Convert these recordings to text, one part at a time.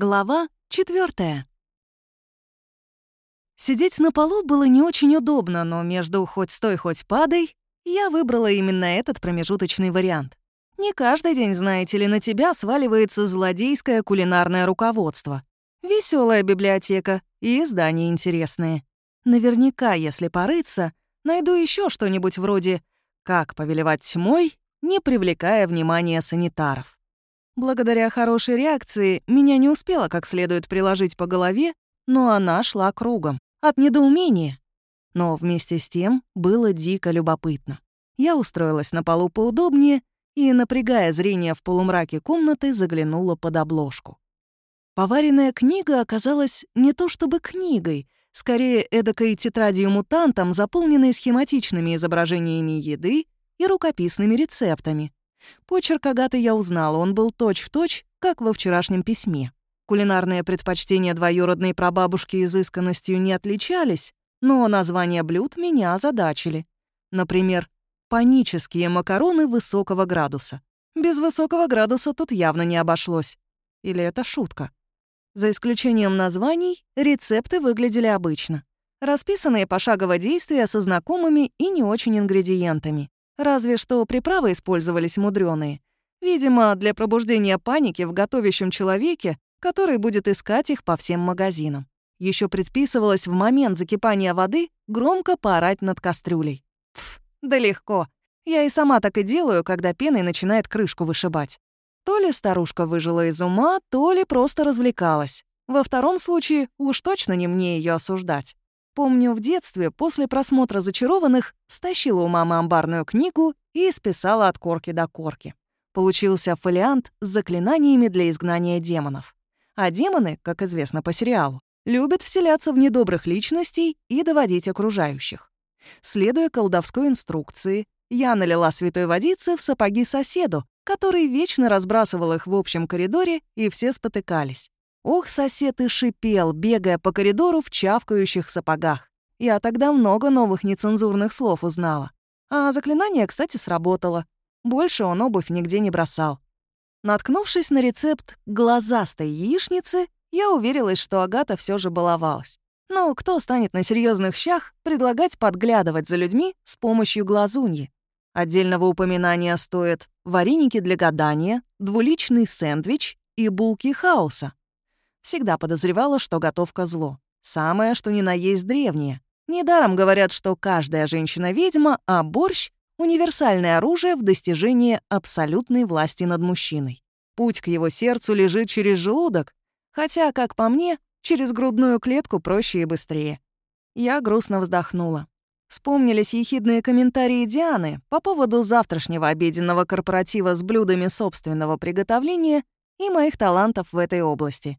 Глава четвертая. Сидеть на полу было не очень удобно, но между «хоть стой, хоть падай» я выбрала именно этот промежуточный вариант. Не каждый день, знаете ли, на тебя сваливается злодейское кулинарное руководство. Веселая библиотека и издания интересные. Наверняка, если порыться, найду еще что-нибудь вроде «Как повелевать тьмой, не привлекая внимания санитаров». Благодаря хорошей реакции меня не успела как следует приложить по голове, но она шла кругом. От недоумения. Но вместе с тем было дико любопытно. Я устроилась на полу поудобнее и, напрягая зрение в полумраке комнаты, заглянула под обложку. Поваренная книга оказалась не то чтобы книгой, скорее эдакой тетрадью-мутантом, заполненной схематичными изображениями еды и рукописными рецептами. Почерк Агаты я узнала, он был точь-в-точь, точь, как во вчерашнем письме. Кулинарные предпочтения двоюродной прабабушки изысканностью не отличались, но названия блюд меня озадачили. Например, панические макароны высокого градуса. Без высокого градуса тут явно не обошлось. Или это шутка? За исключением названий, рецепты выглядели обычно. Расписанные пошагово действия со знакомыми и не очень ингредиентами. Разве что приправы использовались мудреные. Видимо, для пробуждения паники в готовящем человеке, который будет искать их по всем магазинам. Еще предписывалось в момент закипания воды громко поорать над кастрюлей. Пф, да легко. Я и сама так и делаю, когда пеной начинает крышку вышибать. То ли старушка выжила из ума, то ли просто развлекалась. Во втором случае уж точно не мне ее осуждать. Помню, в детстве, после просмотра «Зачарованных», стащила у мамы амбарную книгу и списала от корки до корки. Получился фолиант с заклинаниями для изгнания демонов. А демоны, как известно по сериалу, любят вселяться в недобрых личностей и доводить окружающих. Следуя колдовской инструкции, я налила святой водицы в сапоги соседу, который вечно разбрасывал их в общем коридоре, и все спотыкались. Ох, сосед и шипел, бегая по коридору в чавкающих сапогах. Я тогда много новых нецензурных слов узнала. А заклинание, кстати, сработало. Больше он обувь нигде не бросал. Наткнувшись на рецепт глазастой яичницы, я уверилась, что Агата все же баловалась. Но кто станет на серьезных щах предлагать подглядывать за людьми с помощью глазуньи? Отдельного упоминания стоят вареники для гадания, двуличный сэндвич и булки хаоса. Всегда подозревала, что готовка зло. Самое, что ни на есть древнее. Недаром говорят, что каждая женщина-ведьма, а борщ — универсальное оружие в достижении абсолютной власти над мужчиной. Путь к его сердцу лежит через желудок, хотя, как по мне, через грудную клетку проще и быстрее. Я грустно вздохнула. Вспомнились ехидные комментарии Дианы по поводу завтрашнего обеденного корпоратива с блюдами собственного приготовления и моих талантов в этой области.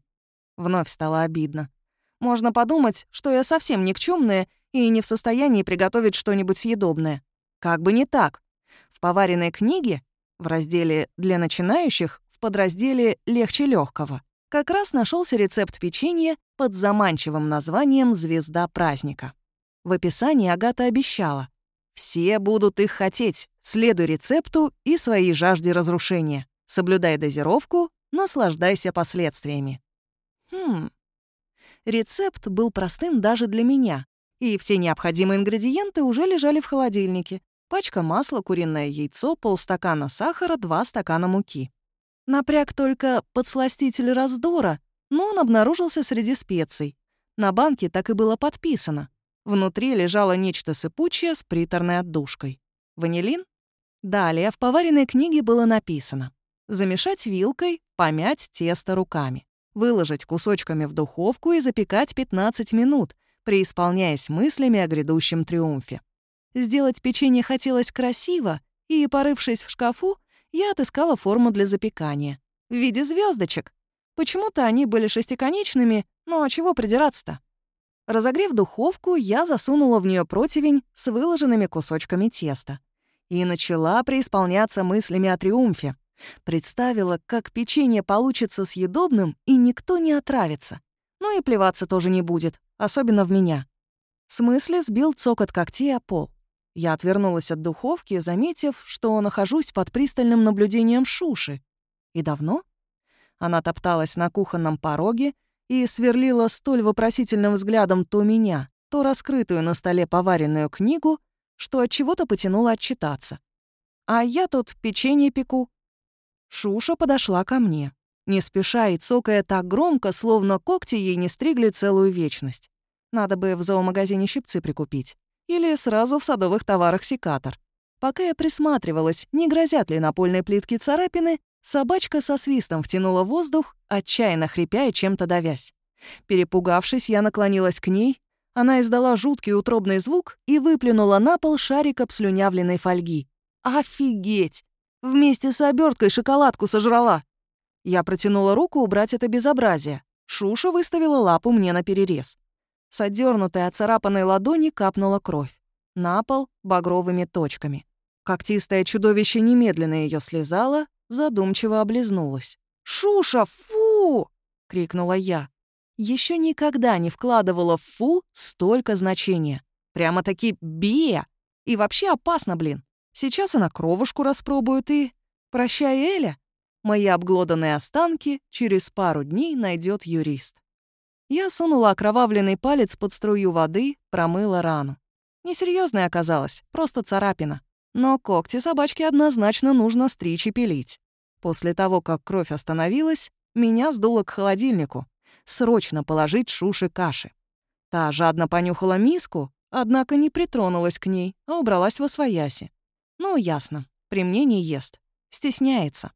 Вновь стало обидно. Можно подумать, что я совсем никчемная и не в состоянии приготовить что-нибудь съедобное. Как бы не так. В поваренной книге, в разделе «Для начинающих», в подразделе «Легче легкого, как раз нашелся рецепт печенья под заманчивым названием «Звезда праздника». В описании Агата обещала «Все будут их хотеть, следуй рецепту и своей жажде разрушения. Соблюдай дозировку, наслаждайся последствиями». Хм. Рецепт был простым даже для меня, и все необходимые ингредиенты уже лежали в холодильнике. Пачка масла, куриное яйцо, полстакана сахара, два стакана муки. Напряг только подсластитель раздора, но он обнаружился среди специй. На банке так и было подписано. Внутри лежало нечто сыпучее с приторной отдушкой. Ванилин? Далее в поваренной книге было написано «Замешать вилкой, помять тесто руками» выложить кусочками в духовку и запекать 15 минут, преисполняясь мыслями о грядущем триумфе. Сделать печенье хотелось красиво, и, порывшись в шкафу, я отыскала форму для запекания. В виде звездочек. Почему-то они были шестиконечными, но чего придираться-то? Разогрев духовку, я засунула в нее противень с выложенными кусочками теста и начала преисполняться мыслями о триумфе. Представила, как печенье получится съедобным, и никто не отравится. Ну и плеваться тоже не будет, особенно в меня. В смысле сбил цокот когтей о пол. Я отвернулась от духовки, заметив, что нахожусь под пристальным наблюдением Шуши. И давно? Она топталась на кухонном пороге и сверлила столь вопросительным взглядом то меня, то раскрытую на столе поваренную книгу, что от чего-то потянуло отчитаться. А я тут печенье пеку. Шуша подошла ко мне, не спеша и цокая так громко, словно когти ей не стригли целую вечность. Надо бы в зоомагазине щипцы прикупить. Или сразу в садовых товарах секатор. Пока я присматривалась, не грозят ли напольной плитке царапины, собачка со свистом втянула воздух, отчаянно хрипя и чем-то давясь. Перепугавшись, я наклонилась к ней. Она издала жуткий утробный звук и выплюнула на пол шарик обслюнявленной фольги. «Офигеть! Вместе с оберткой шоколадку сожрала!» Я протянула руку убрать это безобразие. Шуша выставила лапу мне на перерез. С отдернутой оцарапанной ладони капнула кровь. На пол багровыми точками. Когтистое чудовище немедленно ее слезало, задумчиво облизнулось. «Шуша, фу!» — крикнула я. Еще никогда не вкладывала в «фу» столько значения. Прямо-таки «бе!» И вообще опасно, блин. Сейчас она кровушку распробует и... Прощай, Эля. Мои обглоданные останки через пару дней найдет юрист. Я сунула окровавленный палец под струю воды, промыла рану. Несерьезная оказалась, просто царапина. Но когти собачки однозначно нужно стричь и пилить. После того, как кровь остановилась, меня сдуло к холодильнику. Срочно положить шуши каши. Та жадно понюхала миску, однако не притронулась к ней, а убралась во свояси. Ну, ясно, при мне не ест. Стесняется.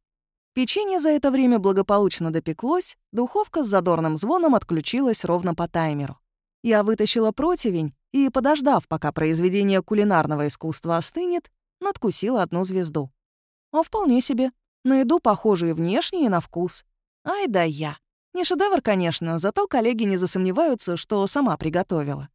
Печенье за это время благополучно допеклось, духовка с задорным звоном отключилась ровно по таймеру. Я вытащила противень и, подождав, пока произведение кулинарного искусства остынет, надкусила одну звезду. А вполне себе. На еду похожие внешне и на вкус. Ай да я. Не шедевр, конечно, зато коллеги не засомневаются, что сама приготовила.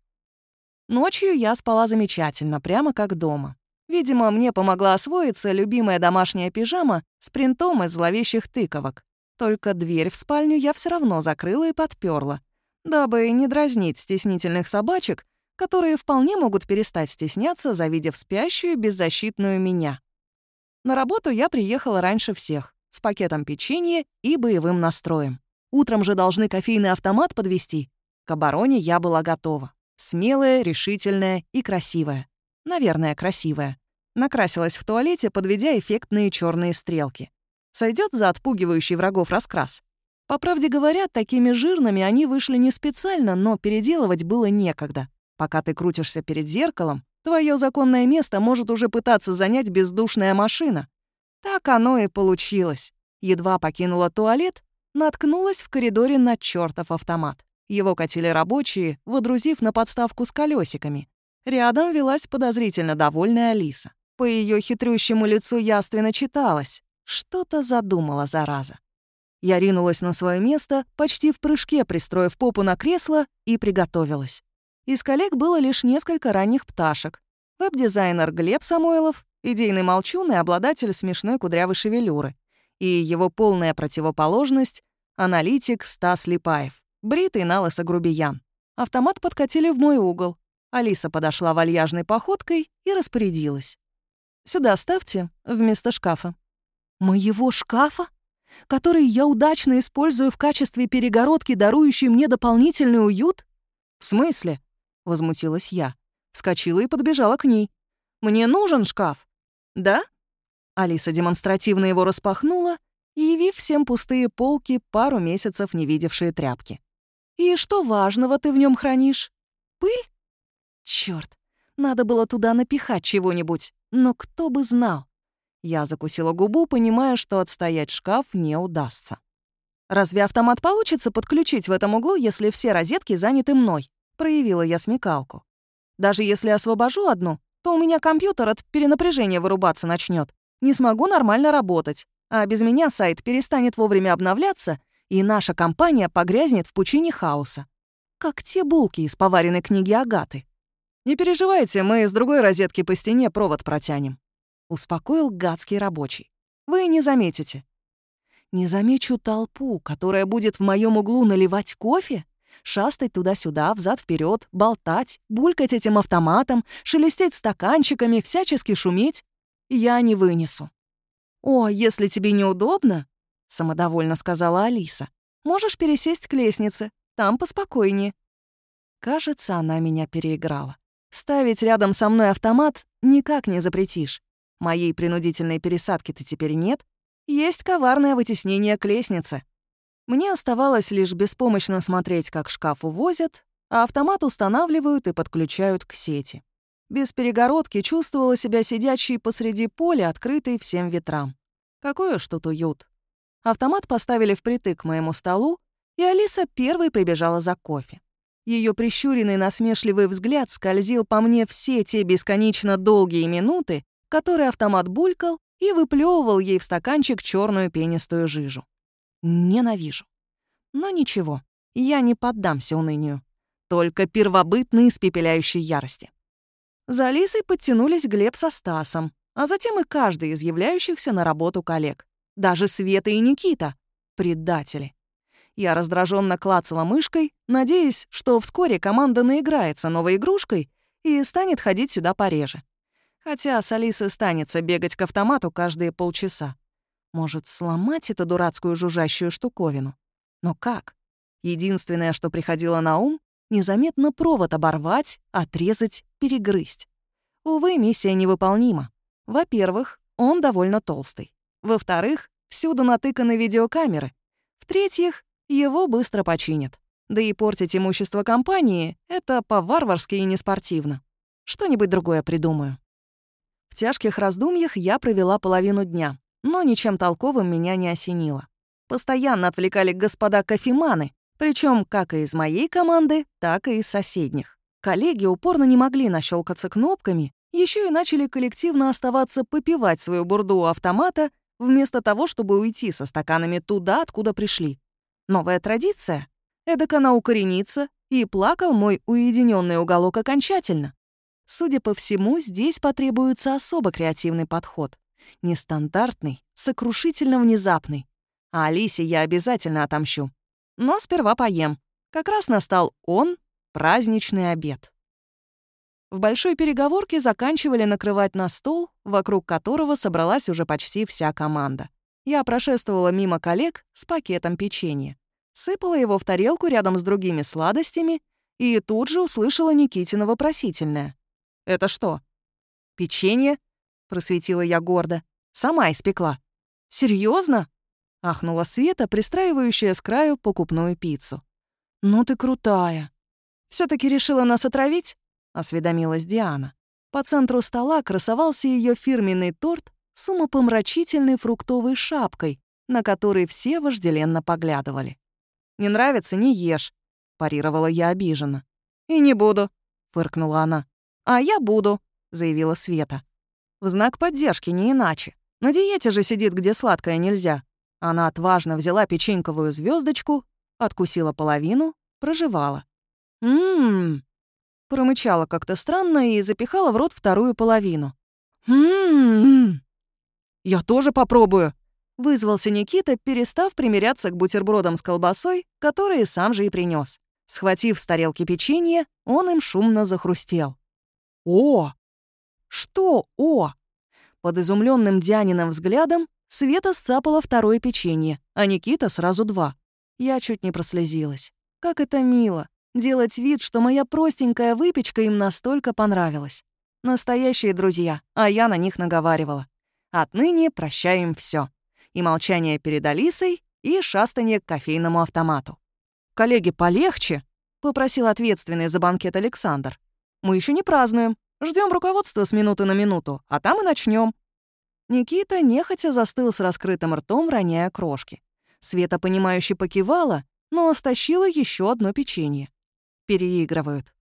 Ночью я спала замечательно, прямо как дома. Видимо, мне помогла освоиться любимая домашняя пижама с принтом из зловещих тыковок. Только дверь в спальню я все равно закрыла и подперла, дабы не дразнить стеснительных собачек, которые вполне могут перестать стесняться, завидев спящую беззащитную меня. На работу я приехала раньше всех, с пакетом печенья и боевым настроем. Утром же должны кофейный автомат подвести. К обороне я была готова. Смелая, решительная и красивая. Наверное, красивая. Накрасилась в туалете, подведя эффектные черные стрелки. Сойдет за отпугивающий врагов раскрас. По правде говоря, такими жирными они вышли не специально, но переделывать было некогда. Пока ты крутишься перед зеркалом, твое законное место может уже пытаться занять бездушная машина. Так оно и получилось. Едва покинула туалет, наткнулась в коридоре на чертов автомат. Его катили рабочие, водрузив на подставку с колесиками. Рядом велась подозрительно довольная Алиса. По ее хитрющему лицу яственно читалось. Что-то задумала зараза. Я ринулась на свое место, почти в прыжке пристроив попу на кресло, и приготовилась. Из коллег было лишь несколько ранних пташек. Веб-дизайнер Глеб Самойлов, идейный молчун и обладатель смешной кудрявой шевелюры. И его полная противоположность — аналитик Стас Липаев, бритый на лысо грубиян. Автомат подкатили в мой угол. Алиса подошла вальяжной походкой и распорядилась. Сюда ставьте, вместо шкафа». «Моего шкафа? Который я удачно использую в качестве перегородки, дарующей мне дополнительный уют?» «В смысле?» — возмутилась я. Вскочила и подбежала к ней. «Мне нужен шкаф». «Да?» Алиса демонстративно его распахнула, явив всем пустые полки, пару месяцев не видевшие тряпки. «И что важного ты в нем хранишь? Пыль? Черт, надо было туда напихать чего-нибудь, но кто бы знал. Я закусила губу, понимая, что отстоять шкаф не удастся. «Разве автомат получится подключить в этом углу, если все розетки заняты мной?» Проявила я смекалку. «Даже если освобожу одну, то у меня компьютер от перенапряжения вырубаться начнет. Не смогу нормально работать, а без меня сайт перестанет вовремя обновляться, и наша компания погрязнет в пучине хаоса. Как те булки из поваренной книги Агаты. «Не переживайте, мы с другой розетки по стене провод протянем», — успокоил гадский рабочий. «Вы не заметите». «Не замечу толпу, которая будет в моем углу наливать кофе?» шастать туда-сюда, взад вперед, болтать, булькать этим автоматом, шелестеть стаканчиками, всячески шуметь, я не вынесу. О, если тебе неудобно, самодовольно сказала Алиса. «Можешь пересесть к лестнице, там поспокойнее». Кажется, она меня переиграла. Ставить рядом со мной автомат никак не запретишь. Моей принудительной пересадки-то теперь нет. Есть коварное вытеснение к лестнице. Мне оставалось лишь беспомощно смотреть, как шкаф увозят, а автомат устанавливают и подключают к сети. Без перегородки чувствовала себя сидящей посреди поля, открытой всем ветрам. Какой уж тут уют. Автомат поставили впритык к моему столу, и Алиса первой прибежала за кофе. Ее прищуренный насмешливый взгляд скользил по мне все те бесконечно долгие минуты, которые автомат булькал и выплевывал ей в стаканчик черную пенистую жижу. Ненавижу. Но ничего, я не поддамся унынию. Только первобытной испепеляющей ярости. За Алисой подтянулись Глеб со Стасом, а затем и каждый из являющихся на работу коллег. Даже Света и Никита. Предатели. Я раздраженно клацала мышкой, надеясь, что вскоре команда наиграется новой игрушкой и станет ходить сюда пореже. Хотя с Алисой станется бегать к автомату каждые полчаса. Может, сломать эту дурацкую жужжащую штуковину? Но как? Единственное, что приходило на ум, незаметно провод оборвать, отрезать, перегрызть. Увы, миссия невыполнима. Во-первых, он довольно толстый. Во-вторых, всюду натыканы видеокамеры. В-третьих, его быстро починят. Да и портить имущество компании — это по-варварски и неспортивно. Что-нибудь другое придумаю. В тяжких раздумьях я провела половину дня, но ничем толковым меня не осенило. Постоянно отвлекали господа кофеманы, причем как и из моей команды, так и из соседних. Коллеги упорно не могли нащелкаться кнопками, еще и начали коллективно оставаться попивать свою бурду у автомата, вместо того, чтобы уйти со стаканами туда, откуда пришли. Новая традиция? Эдак она укоренится, и плакал мой уединенный уголок окончательно. Судя по всему, здесь потребуется особо креативный подход. Нестандартный, сокрушительно внезапный. А Алисе я обязательно отомщу. Но сперва поем. Как раз настал он, праздничный обед. В большой переговорке заканчивали накрывать на стол, вокруг которого собралась уже почти вся команда. Я прошествовала мимо коллег с пакетом печенья. Сыпала его в тарелку рядом с другими сладостями и тут же услышала Никитина вопросительное. «Это что?» «Печенье?» — просветила я гордо. «Сама испекла». Серьезно? ахнула Света, пристраивающая с краю покупную пиццу. «Ну ты крутая!» все таки решила нас отравить?» — осведомилась Диана. По центру стола красовался ее фирменный торт с умопомрачительной фруктовой шапкой, на который все вожделенно поглядывали. «Не нравится — не ешь», — парировала я обиженно. «И не буду», — фыркнула она. «А я буду», — заявила Света. В знак поддержки, не иначе. На диете же сидит, где сладкое нельзя. Она отважно взяла печеньковую звездочку, откусила половину, прожевала. «Ммм...» Промычала как-то странно и запихала в рот вторую половину. «Ммм...» «Я тоже попробую», — вызвался Никита, перестав примиряться к бутербродам с колбасой, которые сам же и принес. Схватив с тарелки печенье, он им шумно захрустел. «О!» «Что «о»?» Под изумленным Дианиным взглядом Света сцапала второе печенье, а Никита сразу два. Я чуть не прослезилась. Как это мило. Делать вид, что моя простенькая выпечка им настолько понравилась. Настоящие друзья, а я на них наговаривала. Отныне прощаем все. И молчание перед Алисой, и шастание к кофейному автомату. «Коллеги, полегче», — попросил ответственный за банкет Александр. «Мы еще не празднуем. Ждем руководства с минуты на минуту, а там и начнем. Никита нехотя застыл с раскрытым ртом, роняя крошки. Света, понимающе покивала, но стащила еще одно печенье. Переигрывают.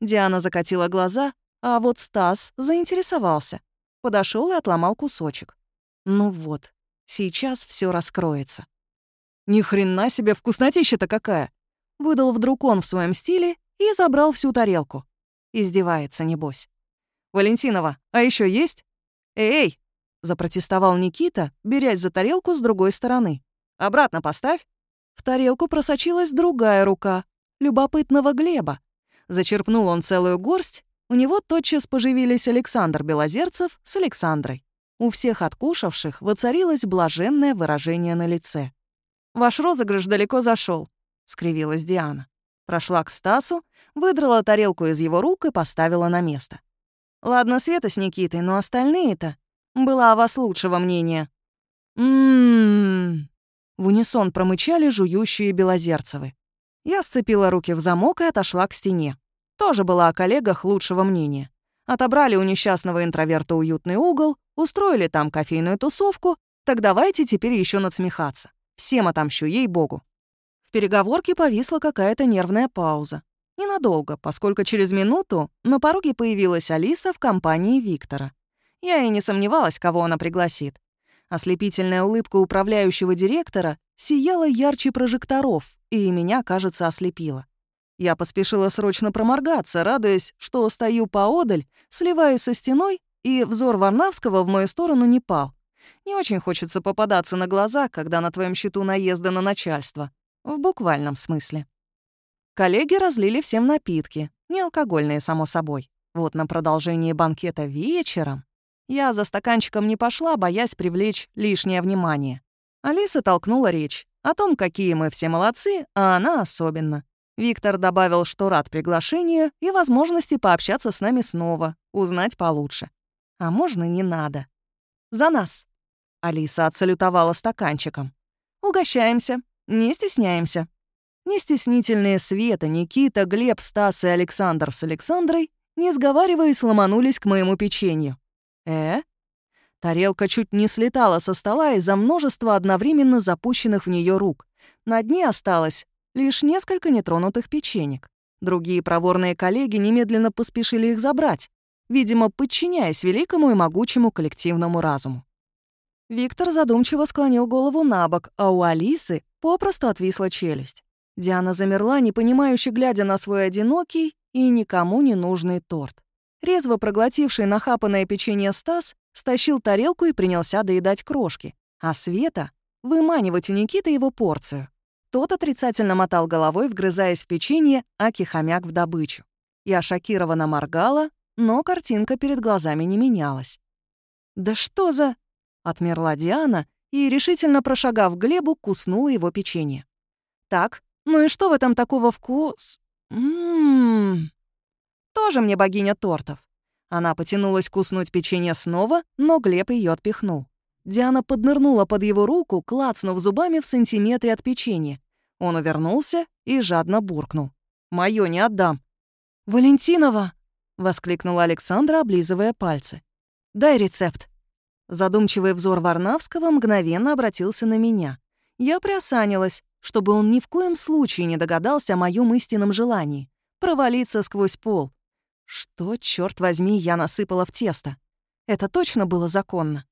Диана закатила глаза, а вот Стас заинтересовался. Подошел и отломал кусочек. Ну вот, сейчас все раскроется. «Ни хрена себе вкуснотища-то какая!» Выдал вдруг он в своем стиле и забрал всю тарелку. Издевается, небось. «Валентинова, а еще есть?» «Эй!» — запротестовал Никита, берясь за тарелку с другой стороны. «Обратно поставь». В тарелку просочилась другая рука, любопытного Глеба. Зачерпнул он целую горсть, у него тотчас поживились Александр Белозерцев с Александрой. У всех откушавших воцарилось блаженное выражение на лице. «Ваш розыгрыш далеко зашел, скривилась Диана. Прошла к Стасу, выдрала тарелку из его рук и поставила на место. «Ладно, Света с Никитой, но остальные-то...» Была о вас лучшего мнения». «М-м-м...» В унисон промычали жующие Белозерцевы. Я сцепила руки в замок и отошла к стене. Тоже была о коллегах лучшего мнения. Отобрали у несчастного интроверта уютный угол, устроили там кофейную тусовку, так давайте теперь еще надсмехаться. Всем отомщу, ей-богу. В переговорке повисла какая-то нервная пауза. Ненадолго, поскольку через минуту на пороге появилась Алиса в компании Виктора. Я и не сомневалась, кого она пригласит. Ослепительная улыбка управляющего директора сияла ярче прожекторов, и меня, кажется, ослепила. Я поспешила срочно проморгаться, радуясь, что стою поодаль, сливаясь со стеной, и взор Варнавского в мою сторону не пал. Не очень хочется попадаться на глаза, когда на твоем счету наезды на начальство. В буквальном смысле. Коллеги разлили всем напитки, не алкогольные, само собой. Вот на продолжение банкета вечером я за стаканчиком не пошла, боясь привлечь лишнее внимание. Алиса толкнула речь о том, какие мы все молодцы, а она особенно. Виктор добавил, что рад приглашению и возможности пообщаться с нами снова, узнать получше. А можно не надо. За нас. Алиса отсалютовала стаканчиком. Угощаемся, не стесняемся. Нестеснительные Света, Никита, Глеб, Стас и Александр с Александрой, не сговариваясь, ломанулись к моему печенью. «Э?» Тарелка чуть не слетала со стола из-за множества одновременно запущенных в нее рук. На дне осталось лишь несколько нетронутых печенек. Другие проворные коллеги немедленно поспешили их забрать, видимо, подчиняясь великому и могучему коллективному разуму. Виктор задумчиво склонил голову на бок, а у Алисы попросту отвисла челюсть. Диана замерла, непонимающе глядя на свой одинокий и никому не нужный торт. Резво проглотивший нахапанное печенье Стас стащил тарелку и принялся доедать крошки, а Света — выманивать у Никиты его порцию. Тот отрицательно мотал головой, вгрызаясь в печенье, аки хомяк в добычу. Я шокированно моргала, но картинка перед глазами не менялась. «Да что за...» — отмерла Диана и, решительно прошагав Глебу, куснула его печенье. «Так, ну и что в этом такого вкус... Ммм...» Тоже мне богиня тортов. Она потянулась куснуть печенье снова, но Глеб ее отпихнул. Диана поднырнула под его руку, клацнув зубами в сантиметре от печенья. Он увернулся и жадно буркнул. «Моё не отдам». «Валентинова!» — воскликнула Александра, облизывая пальцы. «Дай рецепт». Задумчивый взор Варнавского мгновенно обратился на меня. Я приосанилась, чтобы он ни в коем случае не догадался о моем истинном желании — провалиться сквозь пол, что, черт возьми, я насыпала в тесто? Это точно было законно?